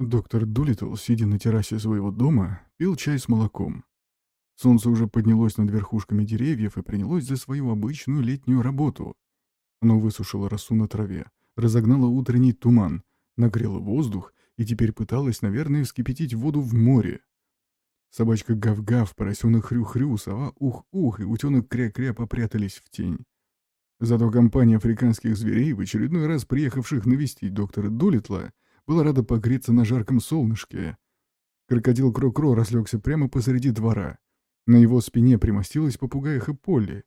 Доктор Дулитл, сидя на террасе своего дома, пил чай с молоком. Солнце уже поднялось над верхушками деревьев и принялось за свою обычную летнюю работу. Оно высушило росу на траве, разогнало утренний туман, нагрело воздух и теперь пыталось, наверное, вскипятить воду в море. Собачка гав-гав, поросенок хрю-хрю, сова ух-ух и утенок кря-кря попрятались в тень. Зато компания африканских зверей, в очередной раз приехавших навестить доктора Дулитла, была рада погреться на жарком солнышке. Крокодил Кро-Кро разлегся прямо посреди двора. На его спине примостилась попугаиха Полли.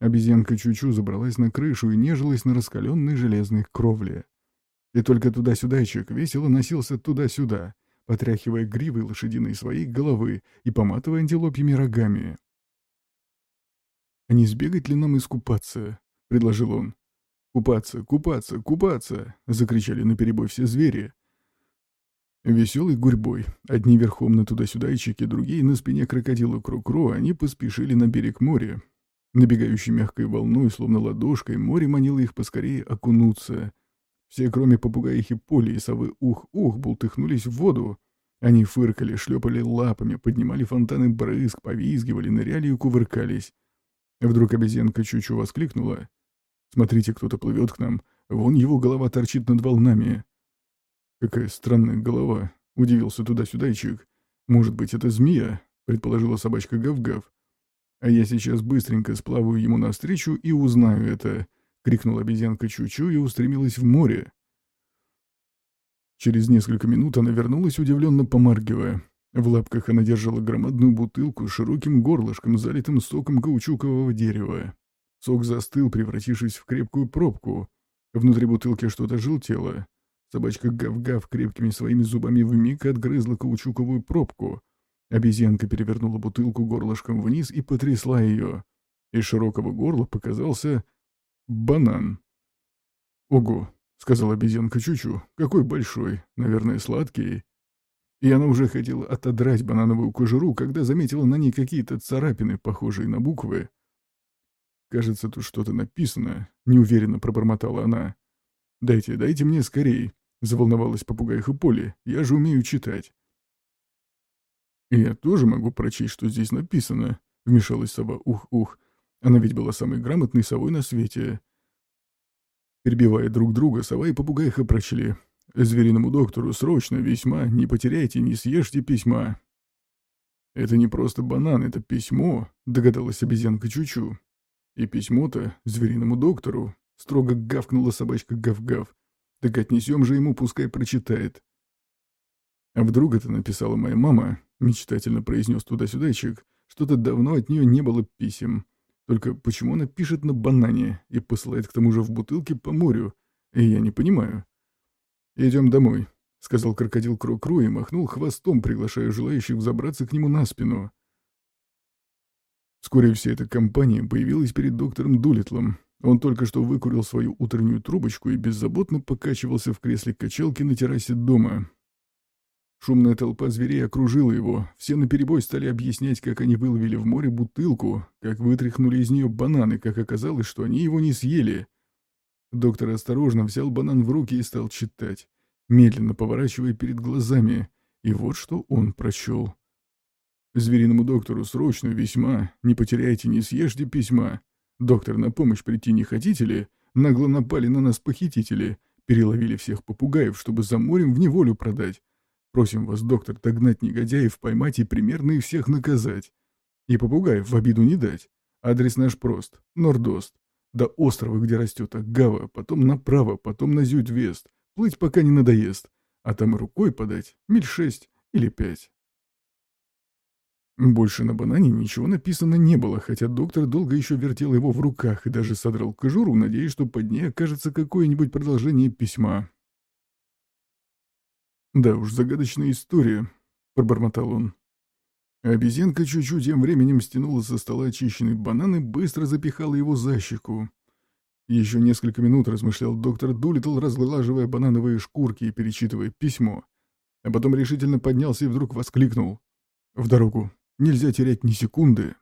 Обезьянка Чучу забралась на крышу и нежилась на раскаленной железной кровле. И только туда-сюдайчик весело носился туда-сюда, потряхивая гривой лошадиной своей головы и поматывая антилопьими рогами. «А не сбегать ли нам искупаться?» — предложил он. «Купаться, купаться, купаться!» — закричали наперебой все звери. Веселой гурьбой, одни верхом на туда-сюдайчике, другие на спине крокодила Кру-Кру, они поспешили на берег моря. Набегающей мягкой волной, словно ладошкой, море манило их поскорее окунуться. Все, кроме попугаихи Поли и совы Ух-Ух, бултыхнулись в воду. Они фыркали, шлепали лапами, поднимали фонтаны брызг, повизгивали, ныряли и кувыркались. Вдруг обезьянка Чучу воскликнула. Смотрите, кто-то плывет к нам. Вон его голова торчит над волнами. Какая странная голова. Удивился туда-сюда Ичик. Может быть, это змея? Предположила собачка Гав-Гав. А я сейчас быстренько сплаваю ему навстречу и узнаю это. Крикнула обезьянка Чучу и устремилась в море. Через несколько минут она вернулась, удивленно помаргивая. В лапках она держала громадную бутылку с широким горлышком, залитым соком каучукового дерева. Сок застыл, превратившись в крепкую пробку. Внутри бутылки что-то желтело. Собачка Гав-Гав крепкими своими зубами вмиг отгрызла каучуковую пробку. Обезьянка перевернула бутылку горлышком вниз и потрясла ее. Из широкого горла показался банан. «Ого!» — сказала обезьянка Чучу. «Какой большой! Наверное, сладкий!» И она уже хотела отодрать банановую кожуру, когда заметила на ней какие-то царапины, похожие на буквы. «Кажется, тут что-то написано», — неуверенно пробормотала она. «Дайте, дайте мне скорей», — заволновалась попугайха Поли. «Я же умею читать». «Я тоже могу прочесть, что здесь написано», — вмешалась сова Ух-Ух. Она ведь была самой грамотной совой на свете. Перебивая друг друга, сова и попугайха прочли. «Звериному доктору срочно, весьма, не потеряйте, не съешьте письма». «Это не просто банан, это письмо», — догадалась обезьянка Чучу. И письмо-то звериному доктору строго гавкнула собачка Гав-Гав. Так отнесем же ему, пускай прочитает. А вдруг это написала моя мама, мечтательно произнес туда-сюдайчик, что-то давно от нее не было писем. Только почему она пишет на банане и посылает к тому же в бутылке по морю? И я не понимаю. «Идем домой», — сказал крокодил Кро-Кро и махнул хвостом, приглашая желающих взобраться к нему на спину. Вскоре вся эта компания появилась перед доктором Дулитлом. Он только что выкурил свою утреннюю трубочку и беззаботно покачивался в кресле качалки на террасе дома. Шумная толпа зверей окружила его. Все наперебой стали объяснять, как они выловили в море бутылку, как вытряхнули из нее бананы, как оказалось, что они его не съели. Доктор осторожно взял банан в руки и стал читать, медленно поворачивая перед глазами. И вот что он прочел. Звериному доктору срочно, весьма. Не потеряйте, не съешьте письма. Доктор, на помощь прийти не хотите ли? Нагло напали на нас похитители. Переловили всех попугаев, чтобы за морем в неволю продать. Просим вас, доктор, догнать негодяев, поймать и примерно их всех наказать. И попугаев в обиду не дать. Адрес наш прост. Нордост. До острова, где растет Агава, потом направо, потом на Зюдвест. Плыть пока не надоест. А там рукой подать миль шесть или пять. Больше на банане ничего написано не было, хотя доктор долго еще вертел его в руках и даже содрал кожуру, надеясь, что под ней окажется какое-нибудь продолжение письма. «Да уж, загадочная история», — пробормотал он. Обезьянка чуть-чуть тем временем стянула со стола очищенный банан и быстро запихала его за щеку. Еще несколько минут размышлял доктор Дулитл, разглаживая банановые шкурки и перечитывая письмо. А потом решительно поднялся и вдруг воскликнул. «В дорогу!» Нельзя терять ни секунды.